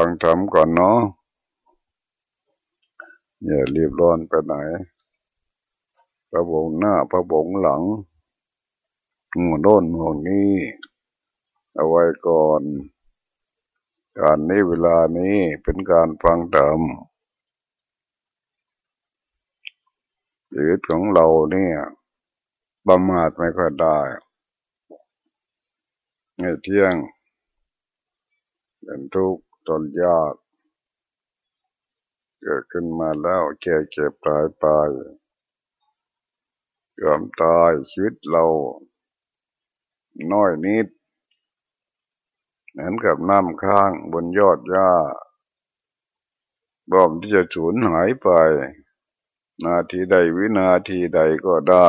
ังธรรมก่อนเนาะอย่ารีบร้อนไปไหน พระบงหน้าพระบงหลังหัวโน่นหัวนี้ เอาไว้ก่อน การนี้เวลานี้เป็นการฟังธรรมชีวิตของเราเนี่ยประมาทไม่ค่อยได้เงี่เที่ยงเป็นทุกข์ ตนยาก เกิดขึ้นมาแล้วแก่เก็บตายไปยอมตายชีวิตเรา น้อยนิดเหมือนกับน้ำค้างบนยอดหญ้าบอมที่จะสูญหายไป นาทีใดวินาทีใดก็ได้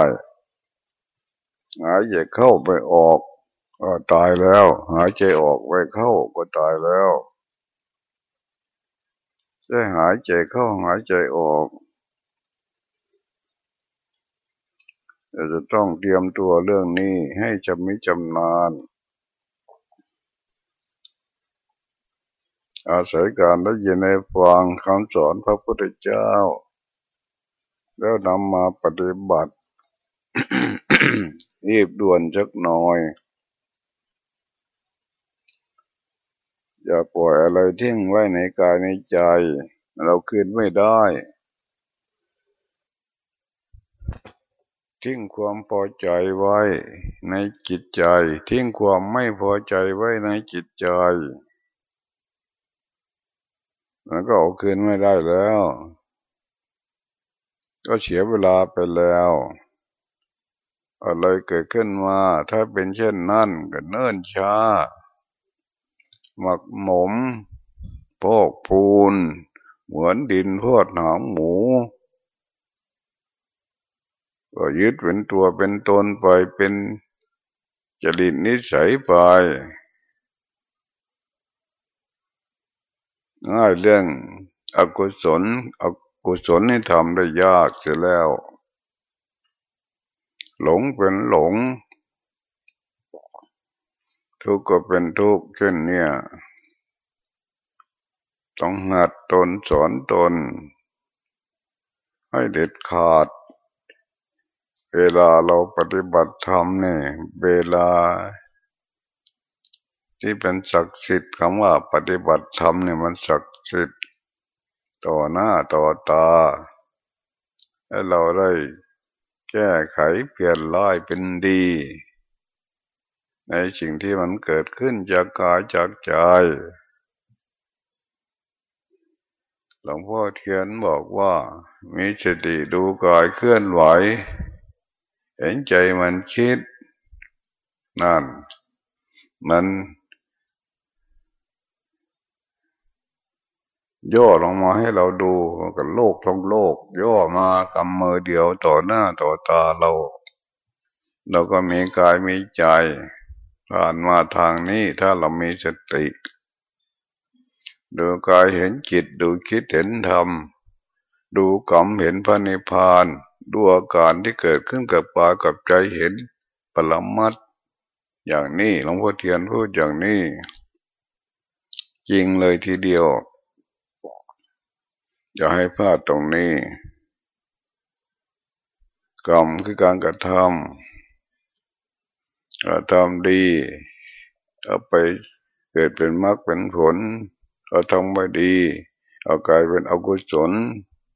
หายใจเข้าไปออก ก็ตายแล้ว หายใจออกไปเข้าก็ตายแล้ว จะหายใจเข้าหายใจออกจะต้องเตรียมตัวเรื่องนี้ให้จำมิจำนานอาศัยการได้ยินในฟังคำสอนพระพุทธเจ้า แล้วนำมาปฏิบัติ รีบด่วนจักหน่อย อย่าปล่อยอะไรทิ้งไว้ในกายในใจ เราคืนไม่ได้ ทิ้งความพอใจไว้ในจิตใจ ทิ้งความไม่พอใจไว้ในจิตใจมันก็เอาคืนไม่ได้แล้ว ก็เสียเวลาไปแล้วอะไรเกิดขึ้นมา ถ้าเป็นเช่นนั้นก็เนิ่นช้า หมักหมมพอกพูน เหมือนดินพอดหางหมู ก็ยึดเป็นตัวเป็นตนไปเป็นจริตนิสัยไปง่ายเรื่องอกุศลอกุศลนี่ทำได้ยากเสียแล้ว หลงเป็นหลง ทุกข์ก็เป็นทุกข์เช่นเนี้ยต้องหัดตนสอนตน ให้เด็ดขาด เวลาเราปฏิบัติธรรมเนี่ยเวลา ที่เป็นศักดิ์สิทธิ์คำว่าปฏิบัติธรรมเนี่ยมันศักดิ์สิทธิ์ต่อหน้าต่อตา ให้เราได้แก้ไขเปลี่ยนร้ายเป็นดี ในสิ่งที่มันเกิดขึ้นจากกายจากใจ หลวงพ่อเทียนบอกว่า มีสติดูกายเคลื่อนไหว เห็นใจมันคิด นั่น มันย่อลงมาให้เราดูกับโลกทั้งโลก ย่อมากำมือเดียวต่อหน้าต่อตาเรา เราก็มีกายมีใจ ผ่านมาทางนี้ถ้าเรามีสติ ดูกายเห็นจิตดูคิดเห็นธรรม ดูกรรมเห็นพระนิพพานดูอาการที่เกิดขึ้นกับปากับใจเห็นปรมัตอย่างนี้หลวงพ่อเทียนพูดอย่างนี้ จริงเลยทีเดียว อย่าให้พลาดตรงนี้กรรมคือการกระทำ กระทำดีเอาไปเกิดเป็นมรรคเป็นผลเอาทำไม่ดี เอากลายเป็นอกุศล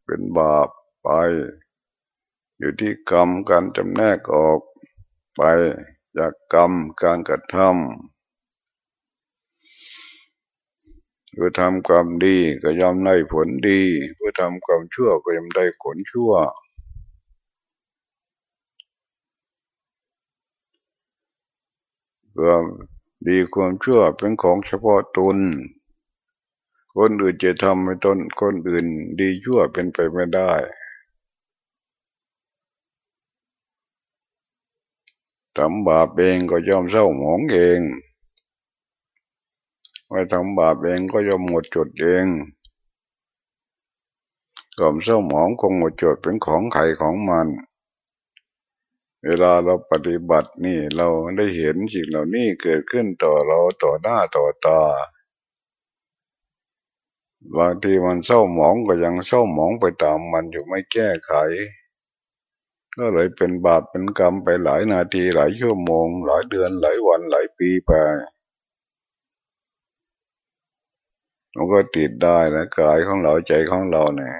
เป็นบาปไป อยู่ที่กรรมการจำแนกออกไปจากกรรมการกระทำพื่อทำความดีก็ย่อมได้ผลดีเพื่อทำความชั่วก็ย่อมได้ผลชั่ว ความดีความชั่วเป็นของเฉพาะตน คนอื่นจะทำให้ตนคนอื่นดีชั่วเป็นไปไม่ได้ ทำบาปเองก็ย่อมเศร้าหมองเองไม่ทำบาปเองก็จะหมดจดเองความเศร้าหมองคงหมดจดเป็นของไข่ของมัน เวลาเราปฏิบัตินี่เราได้เห็นสิ่งเหล่านี้เกิดขึ้นต่อเราต่อหน้าต่อตาบางทีมันเศร้าหมองก็ยังเศร้าหมองไปตามมันอยู่ไม่แก้ไข ก็เลยเป็นบาปเป็นกรรมไปหลายนาทีหลายชั่วโมง หลายเดือนหลายวันหลายปีไปมันก็ติดได้นะกายของเราใจของเราเนี่ย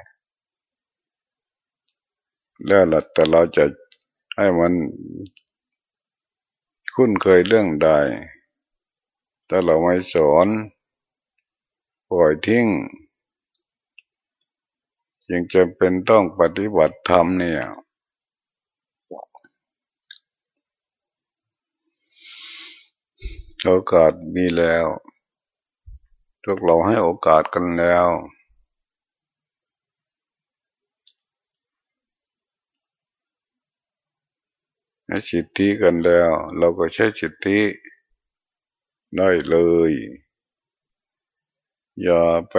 แล้วแต่เราจะ ให้มันคุ้นเคยเรื่องใดถ้าเราไม่สอนปล่อยทิ้งยังจะเป็นต้องปฏิบัติธรรมเนี่ยโอกาสมีแล้วทุกเราให้โอกาสกันแล้ว ให้สิทธิกันแล้ว เราก็ใช้สิทธิได้เลย อย่าไป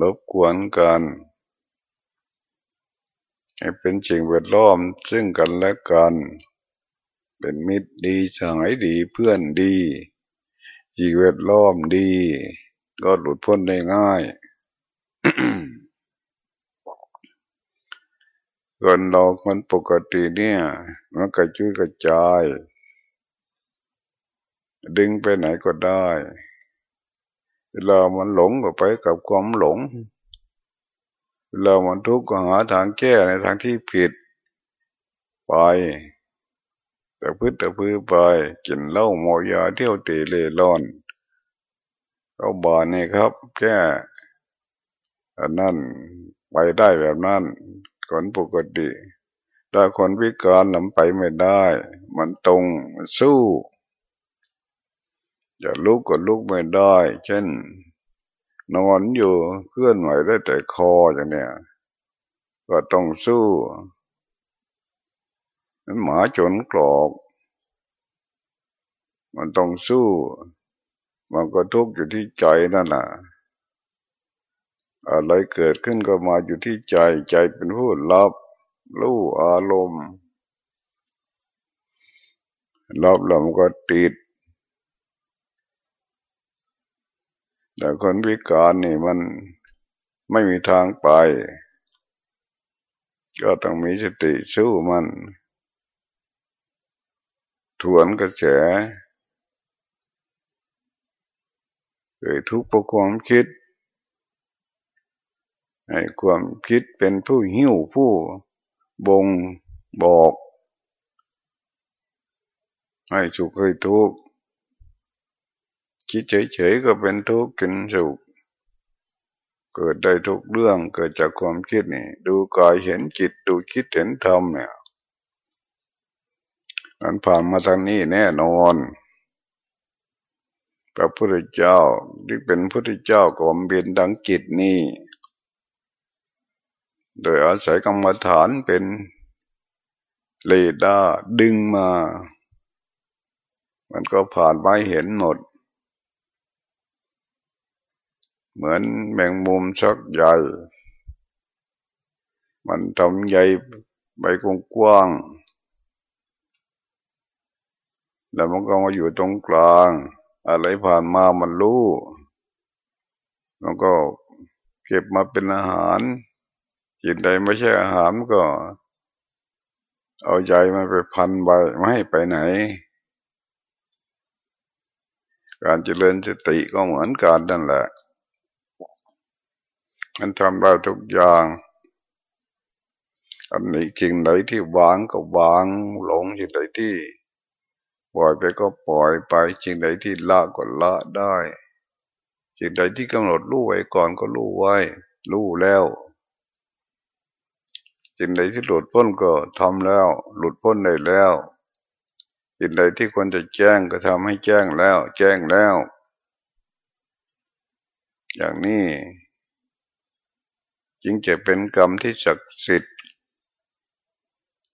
รบกวนกันให้เป็นสิ่งแวดล้อมซึ่งกันและกัน เป็นมิตรดีสหายดีเพื่อนดีสิ่งแวดล้อมดี ก็หลุดพ้นได้ง่าย คนเราคนปกติเนี่ย มันกระจุยกระจาย ดึงไปไหนก็ได้เวลามันหลงก็ไปกับความหลงเวลามันทุกข์ก็หาทางแก้ในทางที่ผิด ไปแต่พื้นแต่พื้นไปกินเหล้าเมายาเที่ยวเตะเล่ร่อนก็บานนี่ครับ แก้อันนั้นไปได้แบบนั้น คนปกติถ้าคนวิการหลำไปไม่ได้ มันตรงมันสู้จะลุกก็ลุกไม่ได้ เช่น นอนอยู่เคลื่อนไหวได้แต่คออย่างเนี้ยก็ต้องสู้มันหมาจนกรอกมันต้องสู้ มันก็ทุกข์อยู่ที่ใจนั่นแหละ อะไรเกิดขึ้นก็มาอยู่ที่ใจใจเป็นผู้รับรู้อารมณ์รับแล้วมันก็ติด แต่คนวิการนี่มันไม่มีทางไป ก็ต้องมีสติสู้มัน ทวนกระแสเกิดทุกข์เพราะความคิด ความคิดเป็นผู้หิ้วผู้บงบอกให้สุขให้ทุกข์คิดเฉยๆก็เป็นทุกข์กินสุขเกิดได้ทุกเรื่องเกิดจากความคิดนี่ดูกายเห็นจิตดูคิดเห็นธรรมเนี่ยมันผ่านมาทางนี้แน่นอนพระพุทธเจ้าที่เป็นพระพุทธเจ้าก็บำเพ็ญดังจิตนี่ โดยอาศัยกรรมฐานเป็นเลดาดึงมา มันก็ผ่านไปเห็นหมด เหมือนแมงมุมชักใหญ่ มันทำใหญ่ใบกว้างแล้วมันก็มาอยู่ตรงกลาง อะไรผ่านมามันรู้ มันก็เก็บมาเป็นอาหาร กินใดไม่ใช่อาหารก็ เอาใจมันไปพันไปไม่ให้ไปไหน การเจริญสติก็เหมือนกันนั่นแหละ มันทำได้ทุกอย่างอันนี้จริงไหนที่วางก็วางหลงจริงไหนที่ ปล่อยไปก็ปล่อยไปจริงไหนที่ละก็ละได้จริงไหนที่กำหนดรู้ไว้ก่อนก็รู้ไว้ รู้แล้ว สิ่งใดที่หลุดพ้นก็ทำแล้ว หลุดพ้นได้แล้วสิ่งใดที่ควรจะแจ้งก็ทำให้แจ้งแล้ว แจ้งแล้ว อย่างนี้จึงจะเป็นกรรมที่ศักดิ์สิทธิ์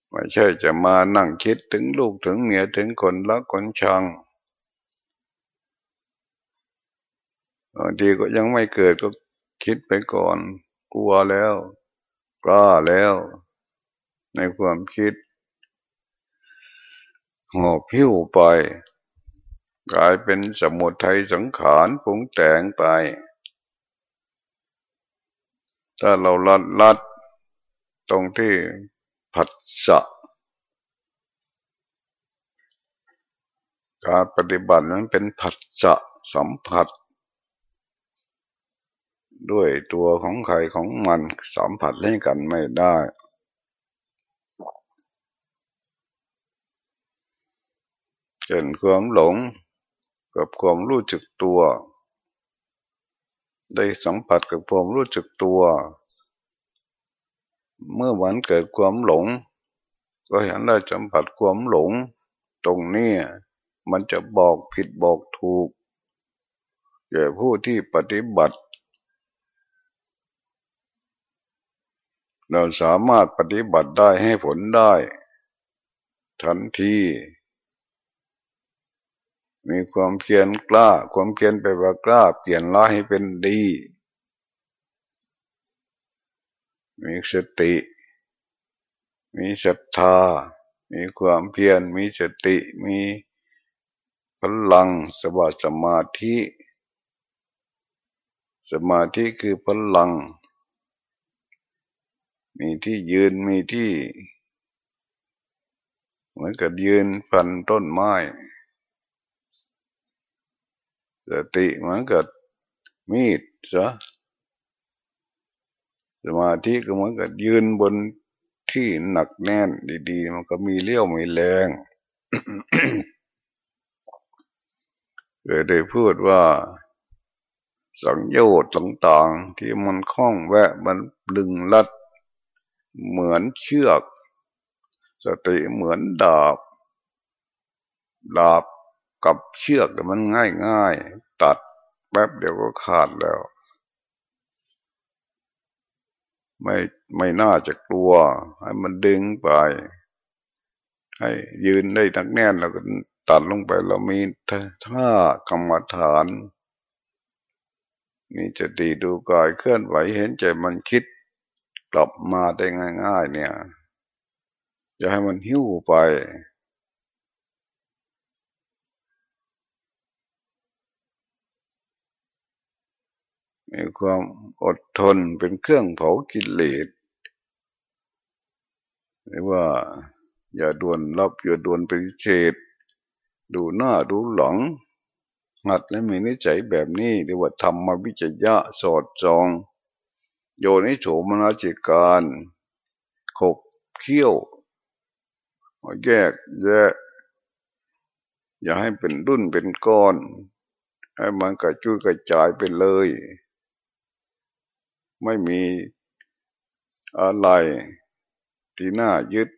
ไม่ใช่จะมานั่งคิดถึงลูกถึงเมียถึงคนละคนชังบางทีก็ยังไม่เกิดก็คิดไปก่อน กลัวแล้ว กล้าแล้ว ในความคิดหอบพิ้วไป กลายเป็นสมุทัยสังขารผงแต่งไป ถ้าเราลัดลัดตรงที่ผัสสะการปฏิบัตินั้นเป็นผัสสะสัมผัส ด้วยตัวของใครของมันสัมผัสให้กันไม่ได้เช่นความหลงกับความรู้จึกตัว ได้สัมผัสกับความรู้จึกตัว เมื่อวันเกิดความหลง ก็เห็นได้สัมผัสความหลง ตรงนี้มันจะบอกผิดบอกถูกแก่ผู้ที่ปฏิบัติ เราสามารถปฏิบัติได้ให้ผลได้ ทันทีมีความเพียรกล้า ความเพียรไปว่ากล้า เปลี่ยนร้ายให้เป็นดี มีสติ มีศรัทธา มีความเพียร มีสติ มีพลังสวัสมาธิ สมาธิคือพลัง มีที่ยืนมีที่ เหมือนกับยืนพันต้นไม้สติเหมือนกับมีดซะสมาธิก็เหมือนกับยืนบนที่หนักแน่นดีๆ มันก็มีเลี้ยวมีแรงเลยได้พูดว่า สังโยชน์ต่างๆที่มันคล้องแวะมันดึงลัด เหมือนเชือก สติเหมือนดาบ ดาบกับเชือกแต่มันง่ายง่ายตัดแป๊บเดียวก็ขาดแล้ว ไม่ไม่น่าจะกลัว ให้มันดึงไป ให้ยืนได้ทั้งแน่นแล้วก็ตัดลงไปเรามีท่ากรรมฐานมีจะดีดูกายเคลื่อนไหวเห็นใจมันคิด กลับมาได้ง่าย ๆ เนี่ยจะให้มันหิ้วไป มีความอดทนเป็นเครื่องเผากิเลสหรือว่า อย่าด่วนรับอย่าด่วนปฏิเสธดูหน้าดูหลังหัดและมีนิสัยแบบนี้เรียกว่าธรรมวิจยะสอดจอง โยนิโฉมนาจิการขบเคี้ยวแยกแยกอย่าให้เป็นรุ่นเป็นก้อน ให้มันกระจุยกระจายไปเลย ไม่มีอะไรที่น่ายึด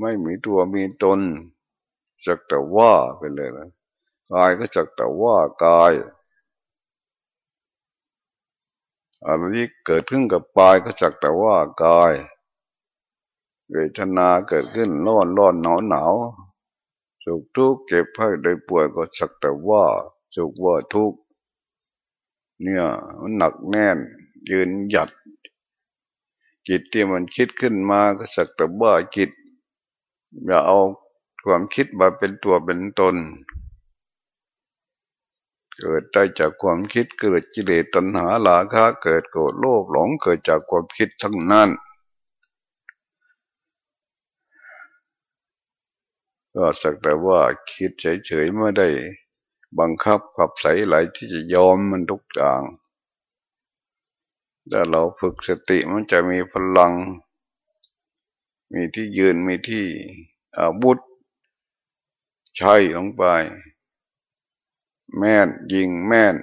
ไม่มีตัวมีตนจักแต่ว่าไปเลยนะกายก็จักแต่ว่ากาย อะไรที่เกิดขึ้นกับกายก็จักแต่ว่ากาย เวทนาเกิดขึ้นร้อนร้อนหนาวหนาวสุขทุกข์เจ็บไข้ได้ป่วยก็จักแต่ว่าสุขว่าทุกข์เนี่ยมันหนักแน่น ยืนหยัด จิตที่มันคิดขึ้นมาก็สักแต่ว่าจิต อย่าเอาความคิดมาเป็นตัวเป็นตน เกิดได้จากความคิดเกิดจิเลตัณหาลาคะเกิดโกรธโลภหลงเกิดจากความคิดทั้งนั้นก็สักแต่ว่าคิดเฉยๆไม่ได้บังคับขับใสไหลที่จะยอมมันทุกอย่างถ้าเราฝึกสติมันจะมีพลัง มีที่ยืนมีที่อาวุธใช้ลงไป แม่นยิงแม่น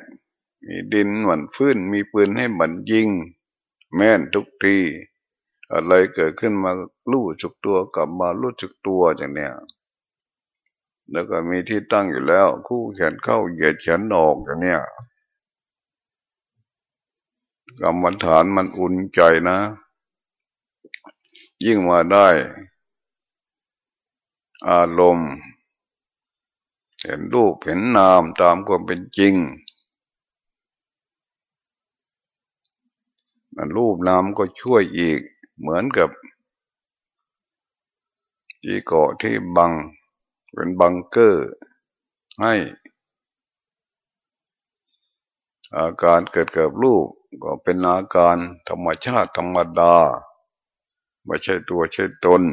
มีดินเหมือนฟื้นมีปืนให้เหมือนยิง แม่นทุกทีอะไรเกิดขึ้นมาลู่จุกตัวกลับมาลู่จุกตัวอย่างเนี้ยแล้วก็มีที่ตั้งอยู่แล้ว คู่แขนเข้าเหยียดแขนออกอย่างเนี้ยกรรมฐานมันอุ่นใจนะ ยิ่งมาได้ อารมณ์ เห็นรูปเห็นนามตามความเป็นจริงมันรูปนามก็ช่วยอีกเหมือนกับ ที่เกาะที่บัง เป็นบังเกอร์ ให้ อาการเกิดเกับรูปก็เป็นอาการธรรมชาติธรรมดา ไม่ใช่ตัวใช่ตน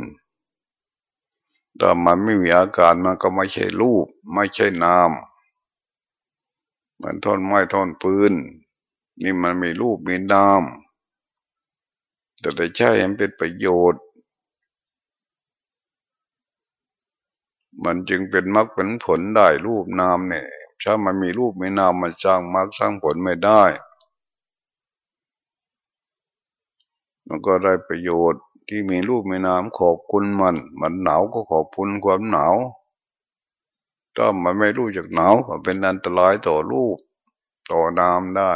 ถ้ามันไม่มีอาการมันก็ไม่ใช่รูป ไม่ใช่นามเหมือนท่อนไม้ท่อนปืนนี่มันมีรูปมีนามแต่ได้ใช้ให้เป็นประโยชน์ มันจึงเป็นมรรคเป็นผลได้รูปนามเนี่ยถ้ามันมีรูปมีนามมันสร้างมรรคสร้างผลไม่ได้ มันก็ได้ประโยชน์ ที่มีรูปมีนามขอบคุณมัน มันหนาวก็ขอบคุณความหนาวถ้ามันไม่รู้จักหนาวก็เป็นอันตรายต่อรูป ต่อนามได้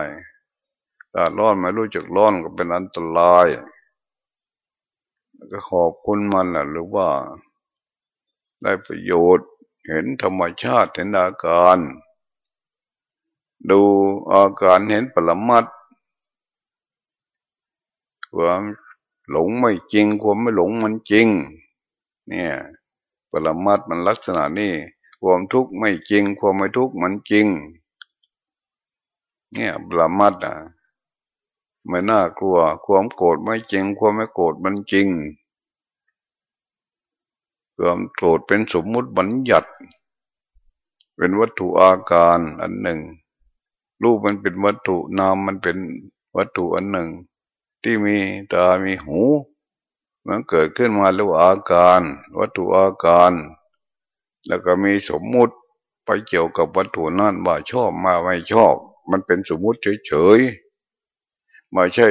ถ้าร้อนไม่รู้จักร้อนก็เป็นอันตรายก็ขอบคุณมันแหละหรือว่า ได้ประโยชน์เห็นธรรมชาติเห็นอาการ ดูอาการเห็นปรมัตความ หลงไม่จริงความไม่หลงมันจริง เนี่ยปรมัตมันลักษณะนี้ความทุกข์ไม่จริง ความไม่ทุกข์มันจริง เนี่ยปรมัตอะไม่น่ากลัว ความโกรธไม่จริง ความไม่โกรธมันจริงความโกรธเป็นสมมุติบัญญัติ เป็นวัตถุอาการอันหนึ่ง รูปมันเป็นวัตถุนามมันเป็นวัตถุอันหนึ่ง ที่มีตา มีหู มันเกิดขึ้นมาแล้วอาการ วัตถุอาการ แล้วก็มีสมมุติไปเกี่ยวกับวัตถุนั่นว่าชอบมาไม่ชอบ มันเป็นสมมุติเฉยๆไม่ใช่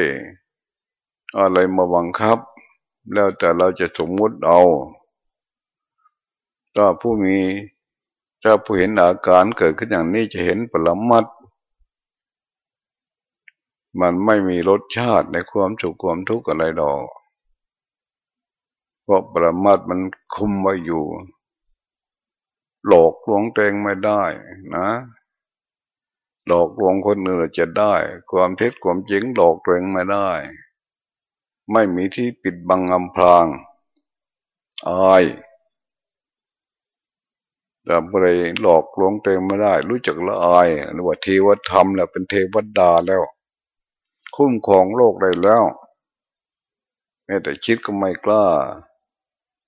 อะไรมาบังคับ แล้วแต่เราจะสมมุติเอาถ้าผู้มีถ้าผู้เห็นอาการเกิดขึ้นอย่างนี้จะเห็นปรมัต มันไม่มีรสชาติในความสุขความทุกข์อะไรดอก เพราะปรมัตมันคุมไว้อยู่ หลอกลวงแตงไม่ได้นะหลอกลวงคนอื่นจะได้ ความเท็จความจริงหลอกตัวเองไม่ได้ ไม่มีที่ปิดบังอำพรางอายแต่อะไรหลอกลวงตัวเองไม่ได้ รู้จักละอายหรือว่าเทวธรรมแล้วเป็นเทวดาแล้ว คุ้มครองโลกได้แล้วแม้แต่คิดก็ไม่กล้า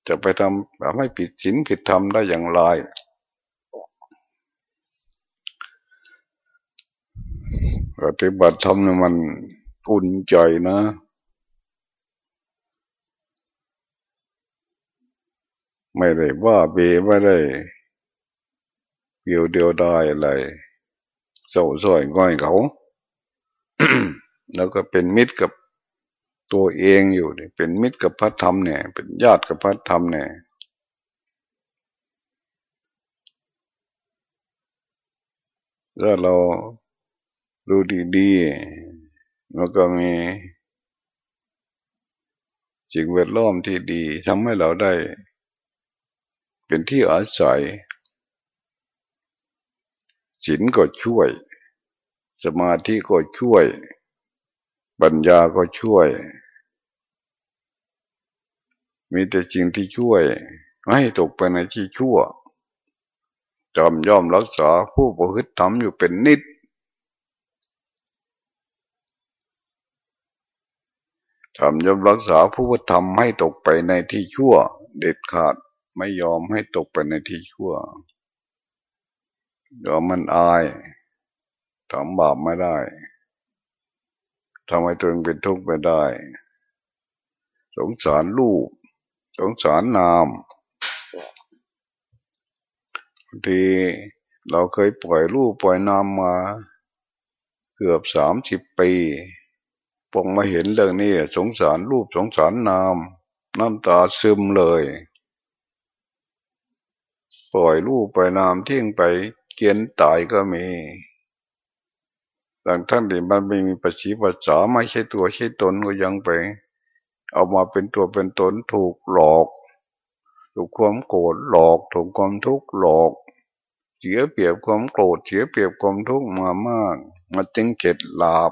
จะไปทำแบบไม่ผิดศีลผิดธรรมได้อย่างไรปฏิบัติธรรมเนี่ยมันอุ่นใจนะไม่ได้ว่าเบไม่ได้เดียวเดียวได้อะไรเศร้าส้อยง่อยเขา แล้วก็เป็นมิตรกับตัวเองอยู่เป็นมิตรกับพระธรรมเนี่ย เป็นญาติกับพระธรรมเนี่ยถ้าเราดูดีๆแล้วก็มีสิ่งแวดล้อมที่ดีทำให้เราได้ เป็นที่อาศัยศีลก็ช่วย สมาธิก็ช่วย ปัญญาก็ช่วย มีแต่จริงที่ช่วย ไม่ตกไปในที่ชั่วจอมย่อมรักษาผู้ประพฤติธรรมอยู่เป็นนิดทำย่อมรักษาผู้ประทำให้ตกไปในที่ชั่ว เด็ดขาดไม่ยอมให้ตกไปในที่ชั่วเดี๋ยวมันอายทำบาปไม่ได้ ทำให้ตัวเองเป็นทุกข์ไม่ได้ สงสารลูก สงสารนามบางทีเราเคยปล่อยลูกปล่อยนามมา เกือบสามสิบปีพงมาเห็นเรื่องนี้สงสารรูปสงสารนาม น้ำตาซึมเลย ปล่อยรูปไปนามทิ้งไปเกียนตายก็มี ดังท่านที่มันไม่มีปัจฉิปัจฉาไม่ใช่ตัวใช่ตนก็ยังไป เอามาเป็นตัวเป็นตนถูกหลอก ถูกความโกรธหลอก ถูกความทุกข์หลอกเสียเปรียบความโกรธเสียเปรียบความทุกข์มามากมาจึงเข็ดหลาบ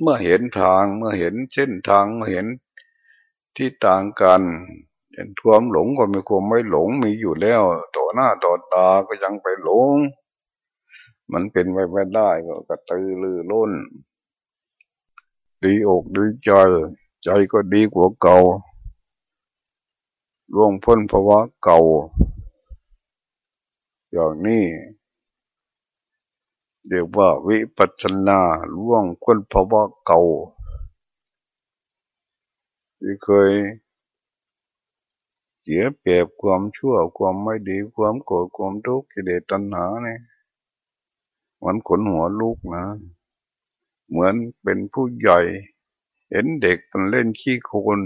เมื่อเห็นทางเมื่อเห็นเส้นทางเมื่อเห็นที่ต่างกันเห็นความหลงก็มีความไม่หลงมีอยู่แล้ว ต่อหน้าต่อตาก็ยังไปหลง มันเป็นไปไม่ได้ก็กระตือรือร้น ดีอกดีใจ ใจก็ดีกว่าเก่าล่วงพ้นภาวะเก่า อย่างนี้เรียกว่าวิปัสสนาล่วงพ้นภาวะเก่า ที่เคย เสียเปรียบความชั่วความไม่ดีความโกรธความทุกข์กิเลสตัณหาเนี่ย มันขนหัวลูกนะ เหมือนเป็นผู้ใหญ่ เห็นเด็กมันเล่นขี้โคลน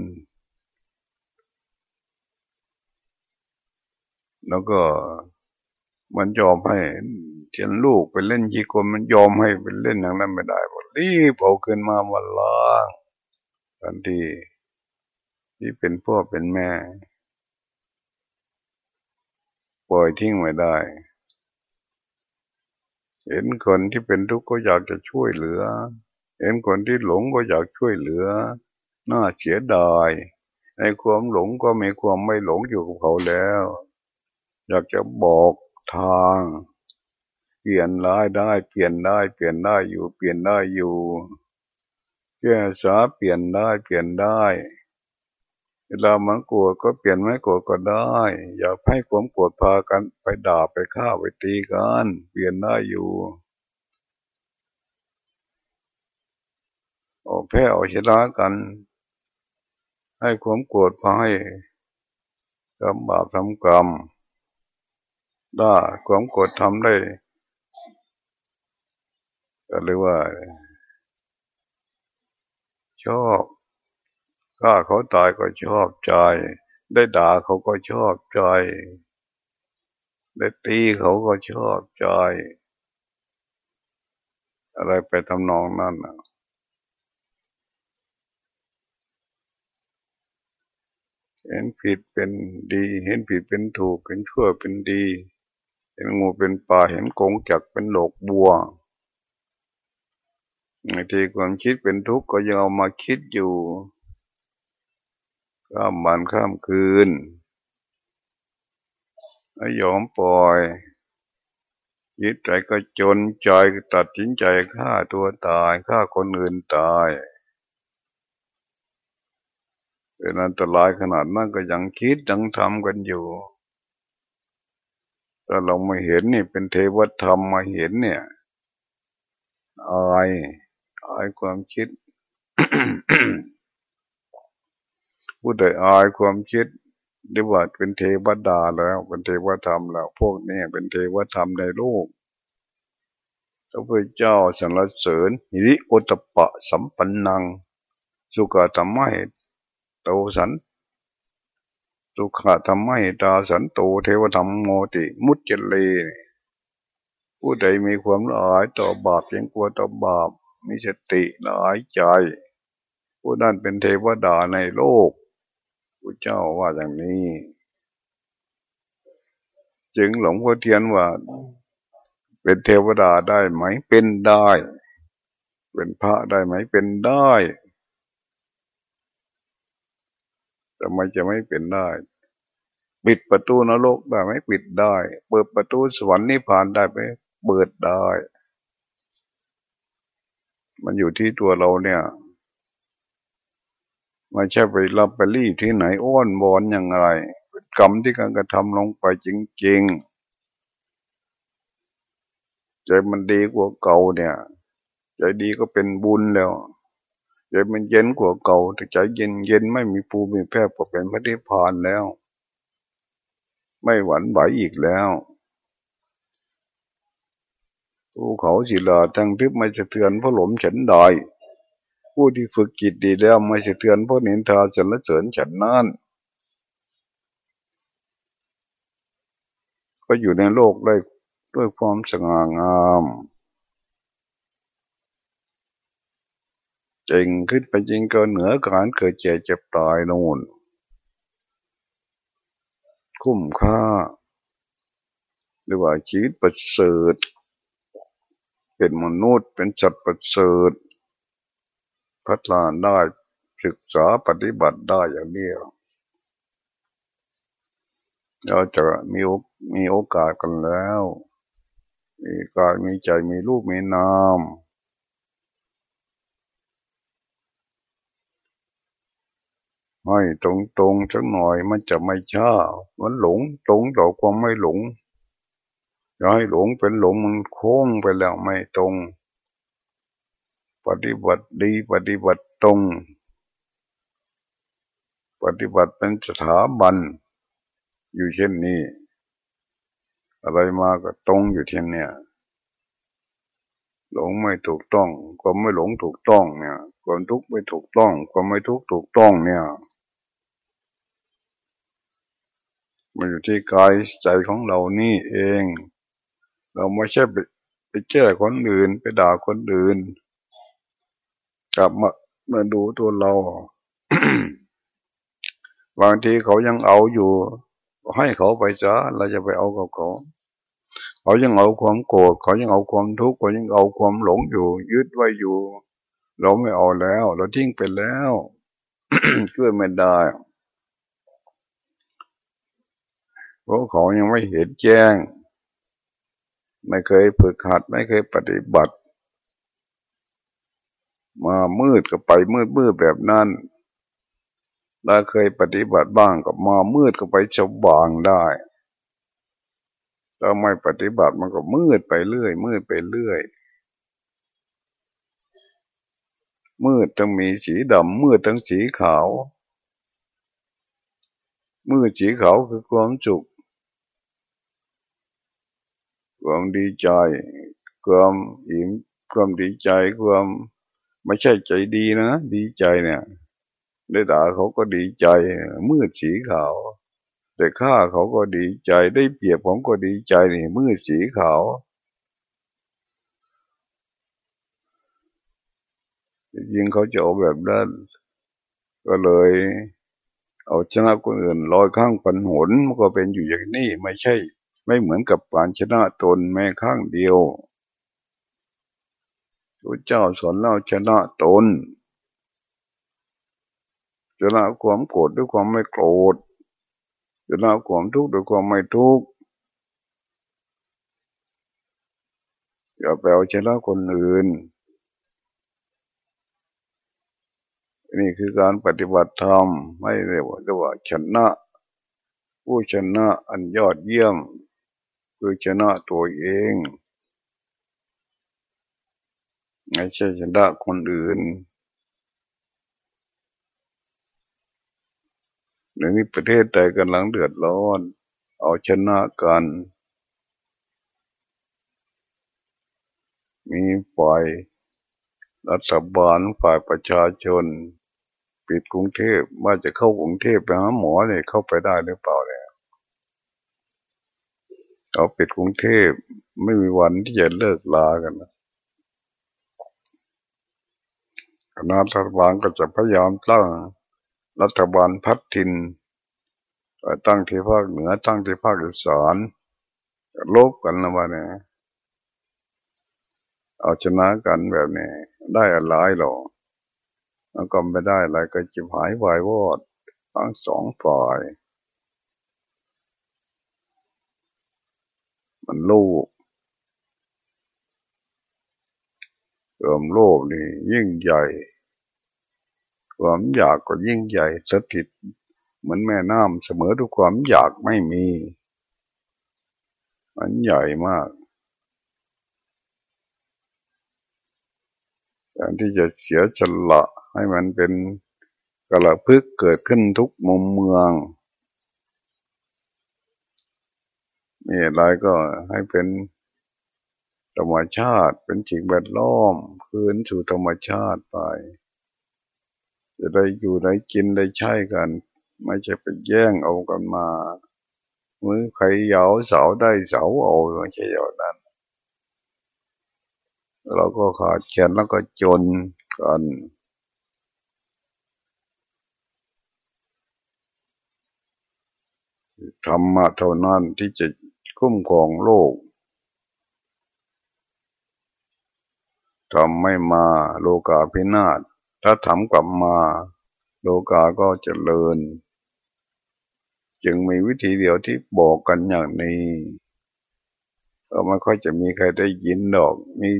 แล้วก็มันยอมให้เห็นลูกไปเล่นขี้โคลนมันยอมให้ไปเล่นอย่างนั้นไม่ได้รีบเอาขึ้นมาวันล้างทันทีที่เป็นพ่อเป็นแม่ ปล่อยทิ้งไม่ได้ เห็นคนที่เป็นทุกข์ก็อยากจะช่วยเหลือ เห็นคนที่หลงก็อยากช่วยเหลือ น่าเสียดาย ในความหลงก็มีความไม่หลงอยู่กับเขาแล้ว อยากจะบอกทาง เปลี่ยนร้ายได้ เปลี่ยนได้ เปลี่ยนได้อยู่ เปลี่ยนได้อยู่ แก้สาเปลี่ยนได้ เปลี่ยนได้ เวลามันโกรธก็เปลี่ยนไม่โกรธก็ได้ อย่าให้ความโกรธพากันไปด่าไปฆ่าไปตีกัน เปลี่ยนได้อยู่โอ้แพ้เอาชนะกัน ให้ความโกรธพาให้ทำบาปทำกรรมได้ความโกรธทำได้ก็เรียกว่า ชอบ ฆ่าเขาตายก็ชอบใจ ได้ด่าเขาก็ชอบใจ ได้ตีเขาก็ชอบใจ อะไรไปทำนองนั้นเห็นผิดเป็นดี เห็นผิดเป็นถูก เห็นชั่วเป็นดี เห็นงูเป็นปลาเห็นกงจักเป็นหลกบัวบางทีความคิดเป็นทุกข์ก็ยังเอามาคิดอยู่ ข้ามวันข้ามคืนไม่ยอมปล่อยยึดใจก็จนใจตัดสินใจฆ่าตัวตายฆ่าคนอื่นตายเป็นอันตรายขนาดนั้นก็ยังคิดยังทำกันอยู่ถ้าเราไม่เห็นนี่เป็นเทวธรรมมาเห็นเนี่ยอายอายความคิด ผู้ใดอายความคิดเรียกว่าเป็นเทวดาแล้วเป็นเทวธรรมแล้ว พวกนี้เป็นเทวธรรมในโลกพระพุทธเจ้าสรรเสริญหิริโอตปะสัมปันนัง สุขธรรมะโตสันสุขธรรมะตาสันโตเทวธรรมโมติ มุจเจเลผู้ใดมีความละอายต่อบาปยังกลัวต่อบาปมีสติละอายใจ ผู้นั้นเป็นเทวดาในโลก พระเจ้าว่าอย่างนี้ จึงหลงพ่อเทียนว่า เป็นเทวดาได้ไหม เป็นได้ เป็นพระได้ไหม เป็นได้แต่ไม่จะไม่เป็นได้ปิดประตูนรกได้ไหมปิดได้ เปิดประตูสวรรค์นิพพานได้ไหมเปิดได้ มันอยู่ที่ตัวเราเนี่ย ไม่ใช่ไปรับไปรีที่ไหนอ้อนบอนอย่างไรกรรมที่การกระทำลงไปจริงๆใจมันดีกว่าเก่าเนี่ยใจดีก็เป็นบุญแล้วใจมันเย็นกว่าเก่าแต่ใจเย็นเย็นไม่มีปูมีแพร่พอเป็นพระนิพพานแล้ว ไม่หวั่นไหวอีกแล้วภูเขาศิลาทั้งทิพย์ไม่สะเทือนพระหลมฉันได้ ผู้ที่ฝึกจิตดีแล้วไม่สะเทือนเพราะนินทาสรรเสริญฉันนั่นก็อยู่ในโลกได้ด้วยความสง่างามจริงขึ้นไปจริงเกินเหนือการเกิดเจ็บเจ็บตายนู่น คุ้มค่า หรือว่าชีวิตประเสริฐ เป็นมนุษย์เป็นสัตว์ประเสริฐ พัฒนาได้ศึกษาปฏิบัติได้อย่างนี้เราจะมีมีโอกาสกันแล้ว มีกายมีใจมีรูปมีนามให้ตรงตรงสักหน่อยมันจะไม่ช้ามันหลงตรงต่อความไม่หลงอย่าให้หลงเป็นหลงมันโค้งไปแล้วไม่ตรง ปฏิบัติดีปฏิบัติตรง ปฏิบัติเป็นสถาบัน อยู่เช่นนี้ อะไรมาก็ตรงอยู่เช่นเนี้ยหลงไม่ถูกต้องความไม่หลงถูกต้องเนี่ยความทุกข์ไม่ถูกต้องความไม่ทุกข์ถูกต้องเนี่ยมันอยู่ที่กายใจของเรานี่เอง เราไม่ใช่ไปไปแก้คนอื่น ไปด่าคนอื่น กลับมามาดูตัวเรา บางทีเขายังเอาอยู่ ให้เขาไปจ้าเราจะไปเอากับเขาเขายังเอาความโกรธเขายังเอาความทุกข์เขายังเอาความหลงอยู่ ยึดไว้อยู่ เราไม่เอาแล้ว เราทิ้งไปแล้วช่วยไม่ได้เพราะเขายังไม่เห็นแจ้ง ไม่เคยฝึกหัด ไม่เคยปฏิบัติ มามืดก็ไปมืดมืดแบบนั้นเราเคยปฏิบัติบ้างก็มามืดก็ไปสว่างได้ถ้าไม่ปฏิบัติมันก็มืดไปเรื่อย มืดไปเรื่อย มืดต้องมีสีดำมืดทั้งสีขาว มืดสีขาวคือความจุกความดีใจ ความอิ่มความดีใจความ ไม่ใช่ใจดีนะ ดีใจเนี่ย ได้ด่าเขาก็ดีใจ มืดสีขาว แต่ข้าเขาก็ดีใจ ได้เปรียบผมก็ดีใจนี่มืดสีขาวยิงเขาจะเอาแบบนั้นก็เลย เอาชนะคนอื่นลอยข้างปันหนมันก็เป็นอยู่อย่างนี้ไม่ใช่ ไม่เหมือนกับการชนะตนแม้ข้างเดียว พระเจ้าสอนเราชนะตนชนะความโกรธด้วยความไม่โกรธจะละความทุกข์ด้วยความไม่ทุกข์อย่าไปเอาชนะคนอื่น นี่คือการปฏิบัติธรรมไม่เรียกว่าชนะ ผู้ชนะอันยอดเยี่ยม คือชนะตัวเอง ไม่ใช่ชนะคนอื่นในนี้ประเทศใดกำลังเดือดร้อน เอาชนะกัน มีฝ่ายรัฐบาลฝ่ายประชาชน ปิดกรุงเทพว่าจะเข้ากรุงเทพไปหาหมอเนี่ยเข้าไปได้หรือเปล่าเนี่ยเอาปิดกรุงเทพไม่มีวันที่จะเลิกลากันนะ คณะรัฐบาลก็จะพยายามตั้งรัฐบาลพัดทินตั้งที่ภาคเหนือตั้งที่ภาคอีสานลบกันนะว่าเนี่ยเอาชนะกันแบบนี้ได้อะไรหรอมันก็ไม่ได้อะไรก็จิบหายวายวอดทั้งสองฝ่าย มันลูก เติมโลกนี่ยิ่งใหญ่ ความอยากก็ยิ่งใหญ่สถิตเหมือนแม่น้ำเสมอทุกความอยากไม่มี มันใหญ่มากการที่จะเสียฉละให้มันเป็นกระพึกเกิดขึ้นทุกมุมเมืองมีอะไรก็ให้เป็น ธรรมชาติเป็นสิ่งแวดล้อมคืนสู่ธรรมชาติไป จะได้อยู่ได้กินได้ใช้กัน ไม่ใช่ไปแย่งเอากันมามือใครเหยาเสาได้เสาเอาไม่ใช่อย่างนั้นเราก็ขาดแคลนแล้วก็จนกันธรรมะเท่านั้นที่จะคุ้มครองโลก ทำไม่มาโลกาพินาศถ้าทำกลับมา โลกาก็จเจริญ จึงมีวิธีเดียวที่บอกกันอย่างนี้ก็ไม่ค่อยจะมีใครได้ยินดอก มี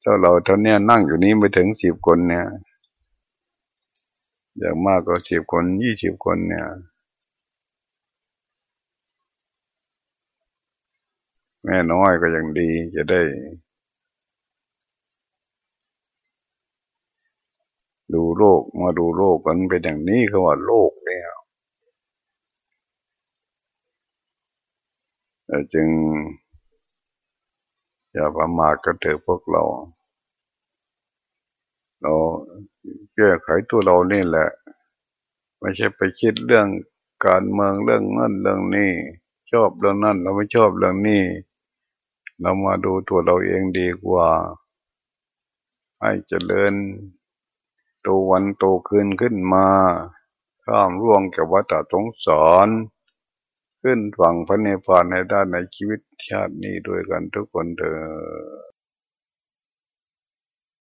เท่าเราเท่านี้นั่งอยู่นี้ไปถึงสิบคนเนี่ยอย่างมากก็สิบคนยี่สิบคนเนี่ย แม่น้อยก็ยังดีจะได้ ดูโลกมาดูโลกกันเป็นอย่างนี้เขาว่าโลกเนี่ยจึง อย่าประมาทกันเถอะพวกเรา เราแก้ไขตัวเรานี่แหละ ไม่ใช่ไปคิดเรื่องการเมืองเรื่องนั่นเรื่องนี้ ชอบเรื่องนั้นเราไม่ชอบเรื่องนี้เรามาดูตัวเราเองดีกว่า ให้เจริญ โตวันโตคืนขึ้นมาข้ามร่วงกับวัฏสงสารขึ้นฝั่งพระเนพานให้ได้ในชีวิตชาตินี้ด้วยกันทุกคนเถอ